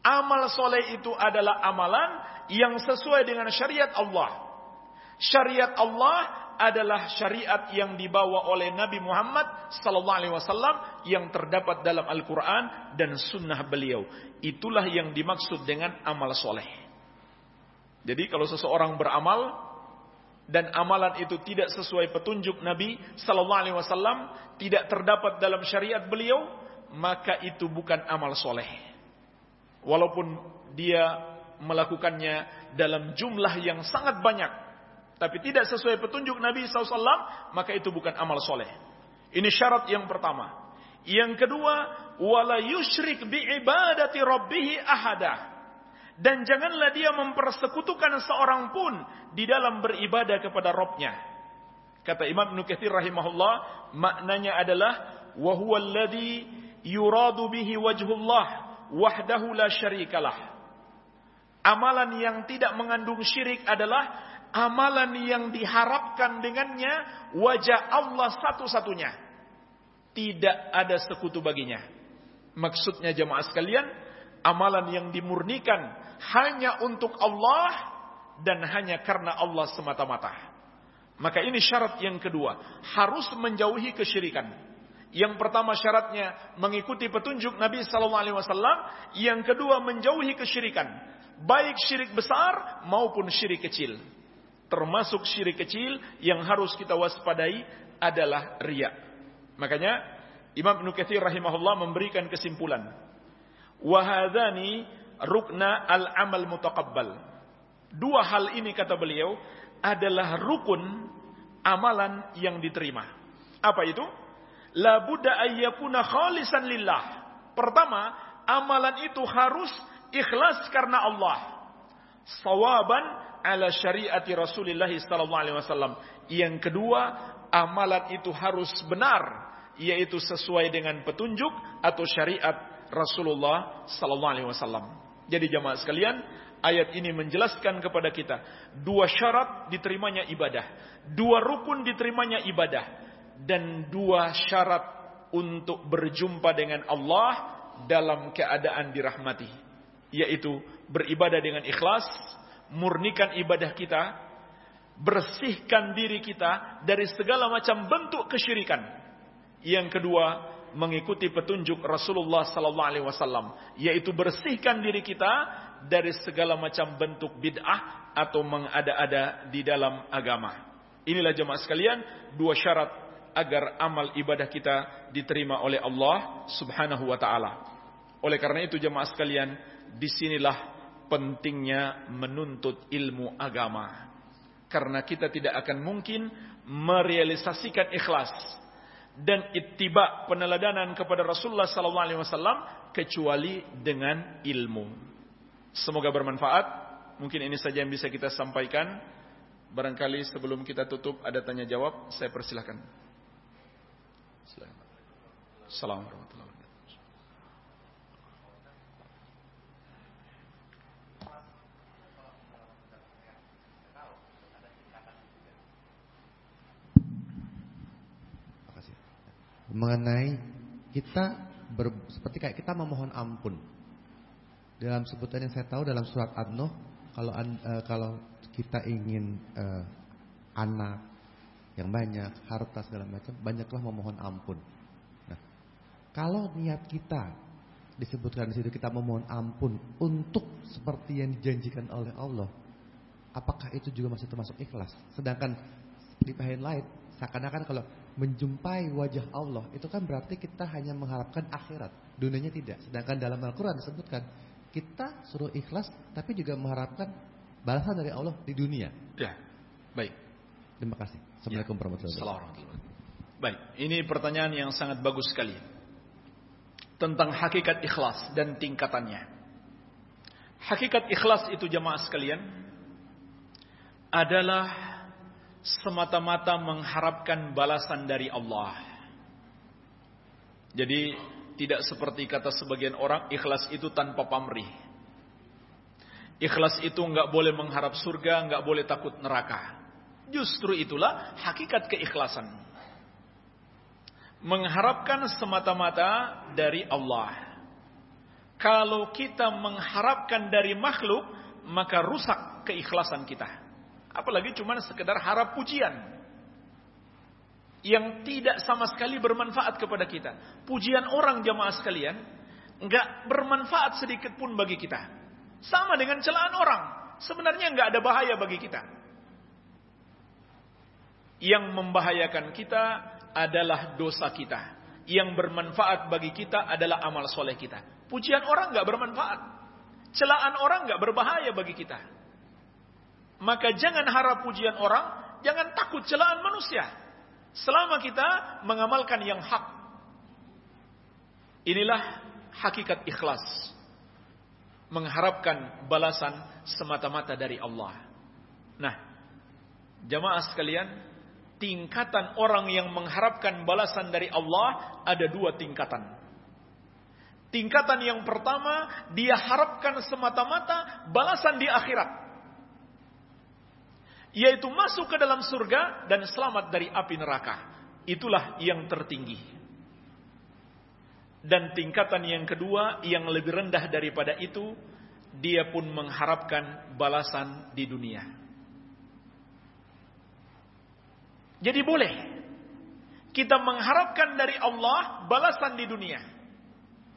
Amal soleh itu adalah amalan yang sesuai dengan syariat Allah. Syariat Allah adalah syariat yang dibawa oleh Nabi Muhammad sallallahu alaihi wasallam yang terdapat dalam Al-Qur'an dan sunnah beliau. Itulah yang dimaksud dengan amal soleh. Jadi kalau seseorang beramal dan amalan itu tidak sesuai petunjuk Nabi sallallahu alaihi wasallam, tidak terdapat dalam syariat beliau, maka itu bukan amal soleh. Walaupun dia melakukannya dalam jumlah yang sangat banyak tapi tidak sesuai petunjuk Nabi SAW, maka itu bukan amal soleh. Ini syarat yang pertama. Yang kedua, wala yushrik bi ibadati rabbih ahada. Dan janganlah dia mempersekutukan seorang pun di dalam beribadah kepada Robnya. Kata Imam Kathir rahimahullah, maknanya adalah wa huwa alladhi yuradu bihi wajhullah wahdahu la syarikalah. Amalan yang tidak mengandung syirik adalah amalan yang diharapkan dengannya wajah Allah satu-satunya. Tidak ada sekutu baginya. Maksudnya jemaah sekalian, amalan yang dimurnikan hanya untuk Allah dan hanya karena Allah semata-mata. Maka ini syarat yang kedua, harus menjauhi kesyirikan. Yang pertama syaratnya mengikuti petunjuk Nabi sallallahu alaihi wasallam, yang kedua menjauhi kesyirikan, baik syirik besar maupun syirik kecil termasuk syirik kecil yang harus kita waspadai adalah riya. Makanya Imam Ibnu Katsir rahimahullah memberikan kesimpulan. Wahadani rukna al-amal mutaqabbal. Dua hal ini kata beliau adalah rukun amalan yang diterima. Apa itu? La budda ayyakuna khalisan lillah. Pertama, amalan itu harus ikhlas karena Allah. Sawaban ala syariati Rasulullah sallallahu alaihi wasallam. Yang kedua, amalan itu harus benar, yaitu sesuai dengan petunjuk atau syariat Rasulullah sallallahu alaihi wasallam. Jadi jamaah sekalian, ayat ini menjelaskan kepada kita dua syarat diterimanya ibadah, dua rukun diterimanya ibadah, dan dua syarat untuk berjumpa dengan Allah dalam keadaan dirahmati, yaitu beribadah dengan ikhlas, murnikan ibadah kita, bersihkan diri kita dari segala macam bentuk kesyirikan. Yang kedua, mengikuti petunjuk Rasulullah sallallahu alaihi wasallam, yaitu bersihkan diri kita dari segala macam bentuk bid'ah atau mengada-ada di dalam agama. Inilah jemaah sekalian dua syarat agar amal ibadah kita diterima oleh Allah Subhanahu wa taala. Oleh karena itu jemaah sekalian, di sinilah pentingnya menuntut ilmu agama. Karena kita tidak akan mungkin merealisasikan ikhlas dan ittiba peneladanan kepada Rasulullah sallallahu alaihi wasallam kecuali dengan ilmu. Semoga bermanfaat. Mungkin ini saja yang bisa kita sampaikan. Barangkali sebelum kita tutup ada tanya jawab, saya persilahkan. Assalamualaikum warahmatullahi wabarakatuh. Mengenai kita ber, seperti kayak kita memohon ampun dalam sebutan yang saya tahu dalam surat An-Nuh kalau uh, kalau kita ingin uh, anak yang banyak, harta segala macam, banyaklah memohon ampun. Nah, kalau niat kita disebutkan di situ kita memohon ampun untuk seperti yang dijanjikan oleh Allah, apakah itu juga masih termasuk ikhlas? Sedangkan di lain seakan-akan kalau menjumpai wajah Allah itu kan berarti kita hanya mengharapkan akhirat, dunianya tidak. Sedangkan dalam Al-Qur'an disebutkan kita suruh ikhlas tapi juga mengharapkan balasan dari Allah di dunia. Ya. Baik. Terima kasih. Assalamualaikum ya. warahmatullahi wabarakatuh. Baik, ini pertanyaan yang sangat bagus sekali. Tentang hakikat ikhlas dan tingkatannya. Hakikat ikhlas itu jamaah sekalian adalah semata-mata mengharapkan balasan dari Allah. Jadi tidak seperti kata sebagian orang, ikhlas itu tanpa pamrih. Ikhlas itu nggak boleh mengharap surga, nggak boleh takut neraka. Justru itulah hakikat keikhlasan. Mengharapkan semata-mata dari Allah. Kalau kita mengharapkan dari makhluk, maka rusak keikhlasan kita. Apalagi cuma sekedar harap pujian yang tidak sama sekali bermanfaat kepada kita. Pujian orang jamaah sekalian nggak bermanfaat sedikit pun bagi kita. Sama dengan celaan orang, sebenarnya nggak ada bahaya bagi kita. Yang membahayakan kita adalah dosa kita. Yang bermanfaat bagi kita adalah amal soleh kita. Pujian orang nggak bermanfaat. Celaan orang nggak berbahaya bagi kita. Maka jangan harap pujian orang, jangan takut celaan manusia. Selama kita mengamalkan yang hak. Inilah hakikat ikhlas. Mengharapkan balasan semata-mata dari Allah. Nah, jamaah sekalian, tingkatan orang yang mengharapkan balasan dari Allah ada dua tingkatan. Tingkatan yang pertama, dia harapkan semata-mata balasan di akhirat yaitu masuk ke dalam surga dan selamat dari api neraka. Itulah yang tertinggi. Dan tingkatan yang kedua yang lebih rendah daripada itu, dia pun mengharapkan balasan di dunia. Jadi boleh kita mengharapkan dari Allah balasan di dunia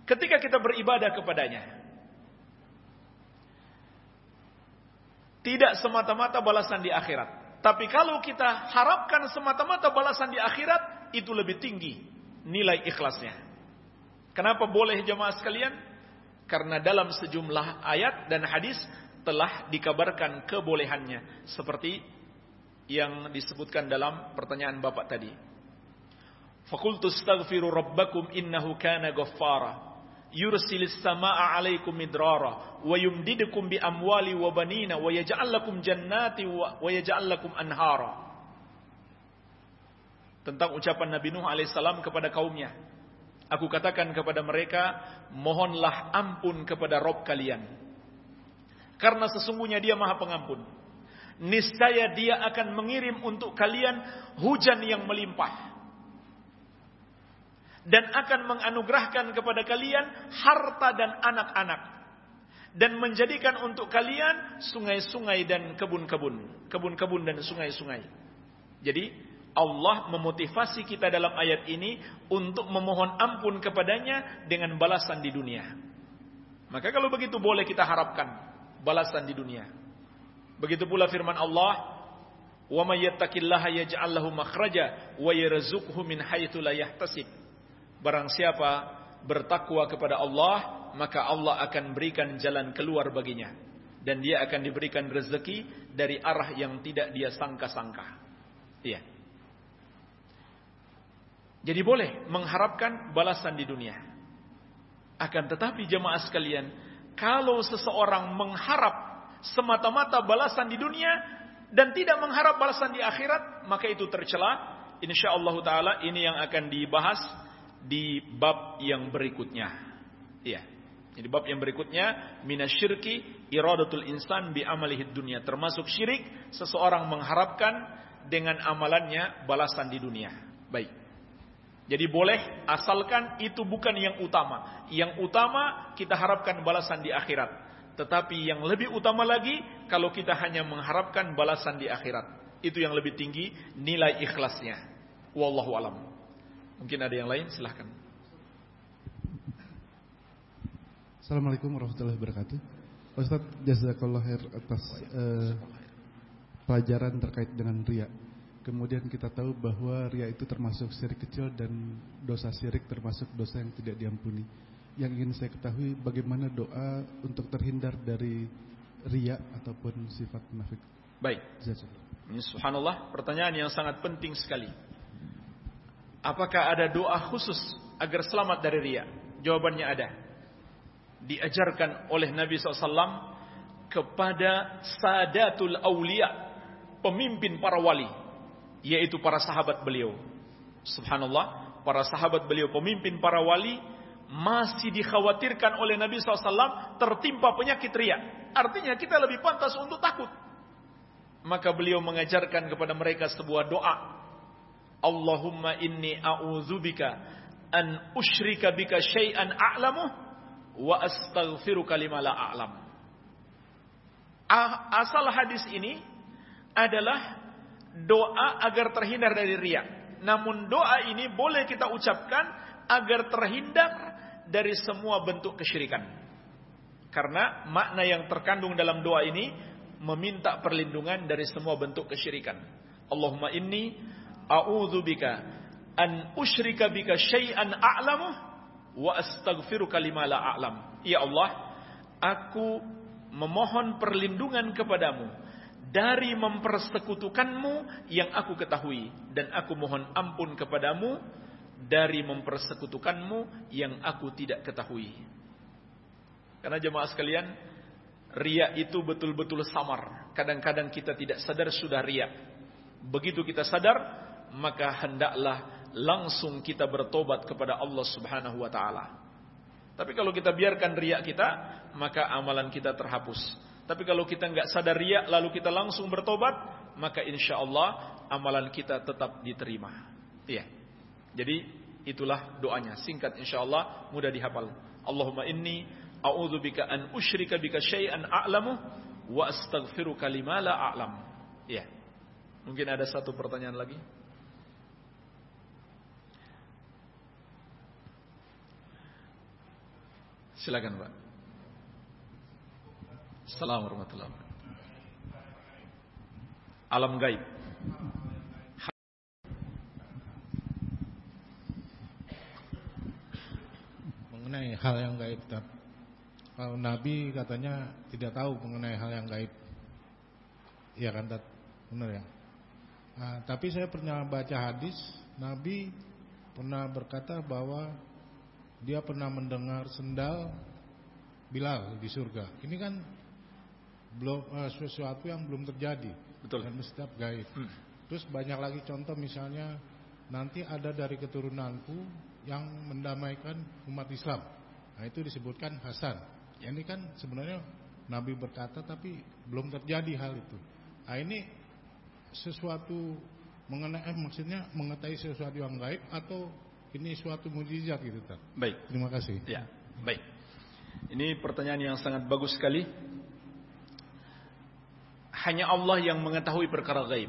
ketika kita beribadah kepadanya. Tidak semata-mata balasan di akhirat. Tapi kalau kita harapkan semata-mata balasan di akhirat, itu lebih tinggi nilai ikhlasnya. Kenapa boleh jemaah sekalian? Karena dalam sejumlah ayat dan hadis telah dikabarkan kebolehannya. Seperti yang disebutkan dalam pertanyaan Bapak tadi. Fakultu astaghfiru rabbakum innahu kana ghaffara. Yursilis samaa 'alaikum midrara wa yumdidukum bi amwali wa banina wa yaj'al lakum jannati wa yaj'al lakum anhara. Tentang ucapan Nabi Nuh alaihissalam kepada kaumnya. Aku katakan kepada mereka, mohonlah ampun kepada Rob kalian. Karena sesungguhnya dia maha pengampun. Niscaya dia akan mengirim untuk kalian hujan yang melimpah dan akan menganugerahkan kepada kalian harta dan anak-anak dan menjadikan untuk kalian sungai-sungai dan kebun-kebun, kebun-kebun dan sungai-sungai. Jadi Allah memotivasi kita dalam ayat ini untuk memohon ampun kepadanya dengan balasan di dunia. Maka kalau begitu boleh kita harapkan balasan di dunia. Begitu pula firman Allah, "Wa may yattaqillaha yaj'al lahu makhraja wa yarzuqhu min haitsu la yahtasib." Barang siapa bertakwa kepada Allah, maka Allah akan berikan jalan keluar baginya. Dan dia akan diberikan rezeki dari arah yang tidak dia sangka-sangka. Iya. Jadi boleh mengharapkan balasan di dunia. Akan tetapi jemaah sekalian, kalau seseorang mengharap semata-mata balasan di dunia dan tidak mengharap balasan di akhirat, maka itu tercela. Insyaallah taala ini yang akan dibahas di bab yang berikutnya. Iya. Jadi bab yang berikutnya minasyirki iradatul insan bi amalihid dunia termasuk syirik seseorang mengharapkan dengan amalannya balasan di dunia. Baik. Jadi boleh asalkan itu bukan yang utama. Yang utama kita harapkan balasan di akhirat. Tetapi yang lebih utama lagi kalau kita hanya mengharapkan balasan di akhirat. Itu yang lebih tinggi nilai ikhlasnya. Wallahu alam. Mungkin ada yang lain, silahkan. Assalamualaikum warahmatullahi wabarakatuh. Ustaz, jazakallah khair atas uh, pelajaran terkait dengan ria. Kemudian kita tahu bahwa ria itu termasuk syirik kecil dan dosa syirik termasuk dosa yang tidak diampuni. Yang ingin saya ketahui bagaimana doa untuk terhindar dari ria ataupun sifat munafik. Baik. Subhanallah pertanyaan yang sangat penting sekali. Apakah ada doa khusus agar selamat dari ria? Jawabannya ada. Diajarkan oleh Nabi SAW kepada sadatul awliya, pemimpin para wali, yaitu para sahabat beliau. Subhanallah, para sahabat beliau, pemimpin para wali, masih dikhawatirkan oleh Nabi SAW tertimpa penyakit ria. Artinya kita lebih pantas untuk takut. Maka beliau mengajarkan kepada mereka sebuah doa Allahumma inni a'udzubika an usyrika bika syai'an a'lamu wa astaghfiruka lima la a'lam. Asal hadis ini adalah doa agar terhindar dari riya. Namun doa ini boleh kita ucapkan agar terhindar dari semua bentuk kesyirikan. Karena makna yang terkandung dalam doa ini meminta perlindungan dari semua bentuk kesyirikan. Allahumma inni a'udzu bika an usyrika bika syai'an a'lamu wa astaghfiruka lima la a'lam. Ya Allah, aku memohon perlindungan kepadamu dari mempersekutukanmu yang aku ketahui dan aku mohon ampun kepadamu dari mempersekutukanmu yang aku tidak ketahui. Karena jemaah sekalian, ria itu betul-betul samar. Kadang-kadang kita tidak sadar sudah ria. Begitu kita sadar, maka hendaklah langsung kita bertobat kepada Allah Subhanahu wa taala. Tapi kalau kita biarkan riak kita, maka amalan kita terhapus. Tapi kalau kita nggak sadar riak lalu kita langsung bertobat, maka insya Allah amalan kita tetap diterima. Iya. Jadi itulah doanya. Singkat insya Allah, mudah dihafal. Allahumma inni a'udzubika an usyrika bika syai'an a'lamu wa astaghfiruka lima la a'lam. Iya. Mungkin ada satu pertanyaan lagi. Silakan Pak. Assalamualaikum warahmatullahi wabarakatuh. Alam gaib. Mengenai hal yang gaib, kalau Nabi katanya tidak tahu mengenai hal yang gaib. Iya kan, Tat? Benar ya? Nah, tapi saya pernah baca hadis, Nabi pernah berkata bahwa dia pernah mendengar sendal Bilal di surga. Ini kan belum uh, sesuatu yang belum terjadi Betul. dan setiap gaib. Hmm. Terus banyak lagi contoh misalnya nanti ada dari keturunanku yang mendamaikan umat Islam. Nah itu disebutkan Hasan. Ya. Ini kan sebenarnya Nabi berkata tapi belum terjadi hal itu. Nah ini sesuatu mengenai eh, maksudnya mengetahui sesuatu yang gaib atau ini suatu mujizat gitu Tad. Baik. Terima kasih. Ya, baik. Ini pertanyaan yang sangat bagus sekali. Hanya Allah yang mengetahui perkara gaib.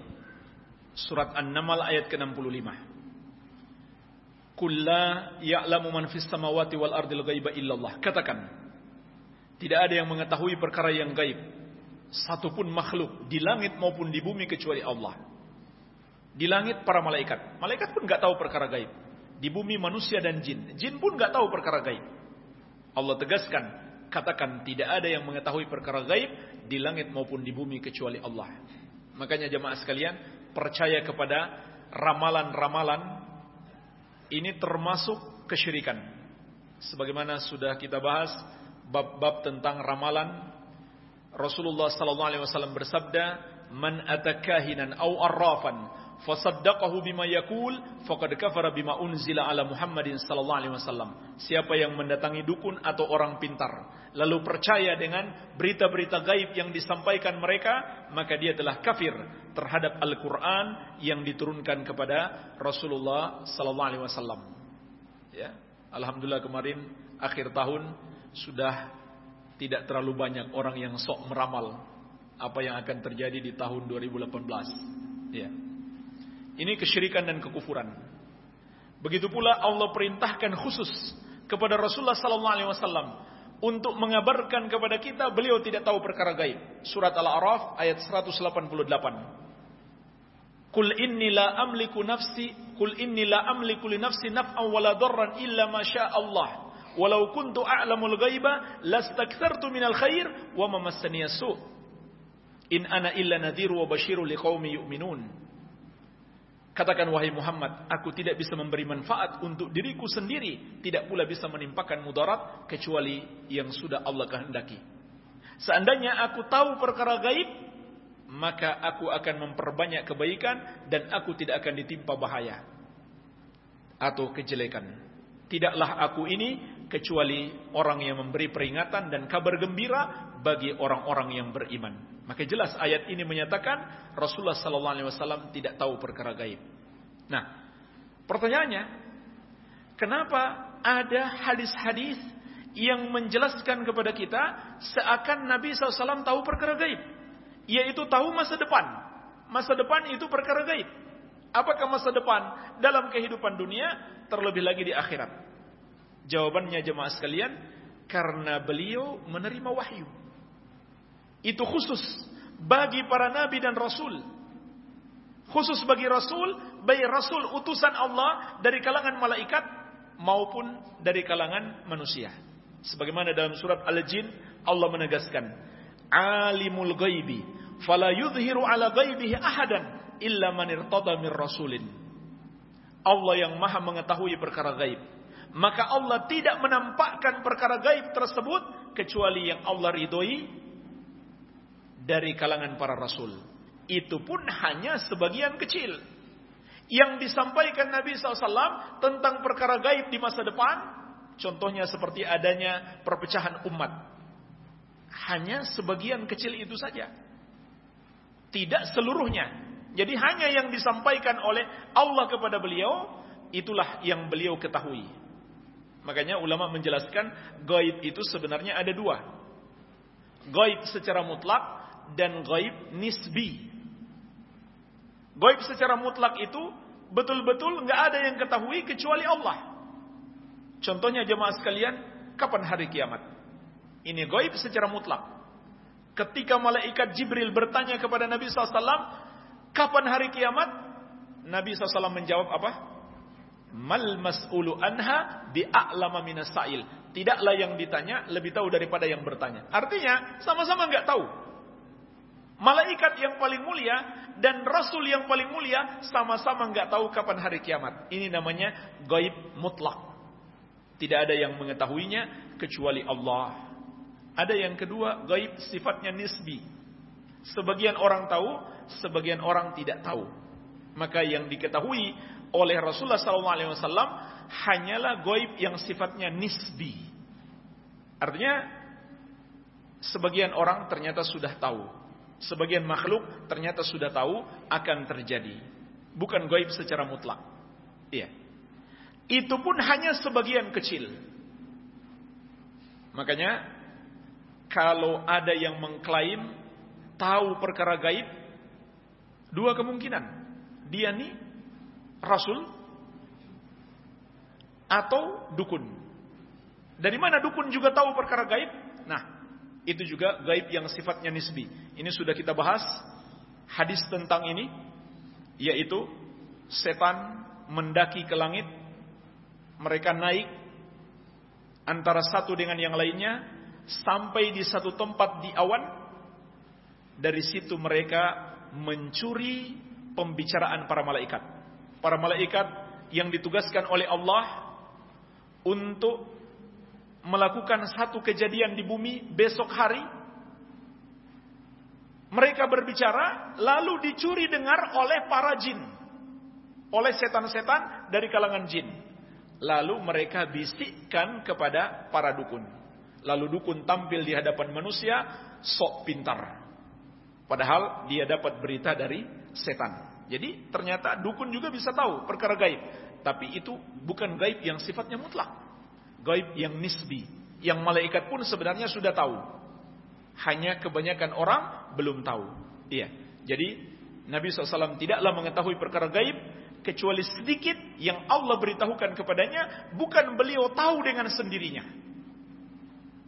Surat An-Naml ayat ke-65. Kulla ya'lamu man fis samawati wal ardil ghaiba illallah. Katakan, tidak ada yang mengetahui perkara yang gaib. Satupun makhluk di langit maupun di bumi kecuali Allah. Di langit para malaikat. Malaikat pun nggak tahu perkara gaib. Di bumi manusia dan jin. Jin pun nggak tahu perkara gaib. Allah tegaskan, katakan tidak ada yang mengetahui perkara gaib di langit maupun di bumi kecuali Allah. Makanya jemaah sekalian, percaya kepada ramalan-ramalan ini termasuk kesyirikan. Sebagaimana sudah kita bahas bab-bab tentang ramalan Rasulullah sallallahu alaihi wasallam bersabda, "Man atakahinan aw arrafan fasaddaqahu bima yaqul faqad kafara bima unzila ala Muhammadin sallallahu alaihi wasallam." Siapa yang mendatangi dukun atau orang pintar lalu percaya dengan berita-berita gaib yang disampaikan mereka, maka dia telah kafir terhadap Al-Qur'an yang diturunkan kepada Rasulullah sallallahu alaihi wasallam. Ya. Alhamdulillah kemarin akhir tahun sudah tidak terlalu banyak orang yang sok meramal apa yang akan terjadi di tahun 2018. Ya. Ini kesyirikan dan kekufuran. Begitu pula Allah perintahkan khusus kepada Rasulullah sallallahu alaihi wasallam untuk mengabarkan kepada kita beliau tidak tahu perkara gaib. Surat Al-A'raf ayat 188. Kul inni la amliku nafsi, kul inni la amliku li nafsi naf'an wala darran illa ma syaa Allah. Walau kuntu a'lamul ghaiba lastakthartu minal khair wa ma massani su. In ana illa nadhiru wa basyiru liqaumi yu'minun. Katakan wahai Muhammad, aku tidak bisa memberi manfaat untuk diriku sendiri, tidak pula bisa menimpakan mudarat kecuali yang sudah Allah kehendaki. Seandainya aku tahu perkara gaib, maka aku akan memperbanyak kebaikan dan aku tidak akan ditimpa bahaya atau kejelekan. Tidaklah aku ini kecuali orang yang memberi peringatan dan kabar gembira bagi orang-orang yang beriman. Maka jelas ayat ini menyatakan Rasulullah sallallahu alaihi wasallam tidak tahu perkara gaib. Nah, pertanyaannya, kenapa ada hadis-hadis yang menjelaskan kepada kita seakan Nabi SAW tahu perkara gaib, yaitu tahu masa depan. Masa depan itu perkara gaib. Apakah masa depan dalam kehidupan dunia terlebih lagi di akhirat? Jawabannya jemaah sekalian, karena beliau menerima wahyu. Itu khusus bagi para nabi dan rasul. Khusus bagi rasul, baik rasul utusan Allah dari kalangan malaikat maupun dari kalangan manusia. Sebagaimana dalam surat Al-Jin Allah menegaskan, "Alimul ghaibi fala yudhiru ala ghaibihi ahadan illa man irtada min rasulin." Allah yang Maha mengetahui perkara gaib. Maka Allah tidak menampakkan perkara gaib tersebut kecuali yang Allah ridhoi dari kalangan para rasul. Itu pun hanya sebagian kecil. Yang disampaikan Nabi SAW tentang perkara gaib di masa depan, contohnya seperti adanya perpecahan umat. Hanya sebagian kecil itu saja. Tidak seluruhnya. Jadi hanya yang disampaikan oleh Allah kepada beliau, itulah yang beliau ketahui. Makanya ulama menjelaskan gaib itu sebenarnya ada dua. Gaib secara mutlak dan gaib nisbi. Gaib secara mutlak itu betul-betul nggak ada yang ketahui kecuali Allah. Contohnya jemaah sekalian, kapan hari kiamat? Ini gaib secara mutlak. Ketika malaikat Jibril bertanya kepada Nabi SAW, kapan hari kiamat? Nabi SAW menjawab apa? Mal mas'ulu anha bi'a'lama minas sa'il. Tidaklah yang ditanya lebih tahu daripada yang bertanya. Artinya, sama-sama nggak tahu. Malaikat yang paling mulia dan Rasul yang paling mulia sama-sama nggak tahu kapan hari kiamat. Ini namanya gaib mutlak. Tidak ada yang mengetahuinya kecuali Allah. Ada yang kedua, gaib sifatnya nisbi. Sebagian orang tahu, sebagian orang tidak tahu. Maka yang diketahui oleh Rasulullah SAW hanyalah gaib yang sifatnya nisbi. Artinya, sebagian orang ternyata sudah tahu. Sebagian makhluk ternyata sudah tahu akan terjadi. Bukan gaib secara mutlak. Iya. Itu pun hanya sebagian kecil. Makanya kalau ada yang mengklaim tahu perkara gaib, dua kemungkinan. Dia nih rasul atau dukun. Dari mana dukun juga tahu perkara gaib? Nah, itu juga gaib yang sifatnya nisbi. Ini sudah kita bahas hadis tentang ini yaitu setan mendaki ke langit mereka naik antara satu dengan yang lainnya sampai di satu tempat di awan. Dari situ mereka mencuri pembicaraan para malaikat. Para malaikat yang ditugaskan oleh Allah untuk melakukan satu kejadian di bumi besok hari. Mereka berbicara lalu dicuri dengar oleh para jin. Oleh setan-setan dari kalangan jin. Lalu mereka bisikkan kepada para dukun. Lalu dukun tampil di hadapan manusia sok pintar. Padahal dia dapat berita dari setan. Jadi ternyata dukun juga bisa tahu perkara gaib. Tapi itu bukan gaib yang sifatnya mutlak. Gaib yang nisbi. Yang malaikat pun sebenarnya sudah tahu. Hanya kebanyakan orang belum tahu. Iya. Jadi Nabi SAW tidaklah mengetahui perkara gaib kecuali sedikit yang Allah beritahukan kepadanya bukan beliau tahu dengan sendirinya.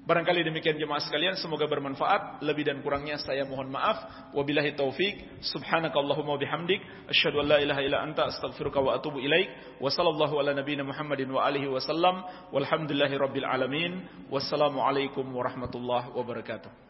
Barangkali demikian jemaah sekalian semoga bermanfaat. Lebih dan kurangnya saya mohon maaf. Wabillahi taufik. Subhanakallahumma bihamdik asyhadu an la ilaha illa anta astaghfiruka wa atubu ilaik. Wa sallallahu ala nabiyyina Muhammadin wa alihi wasallam. Walhamdulillahi rabbil alamin. Wassalamu alaikum warahmatullahi wabarakatuh.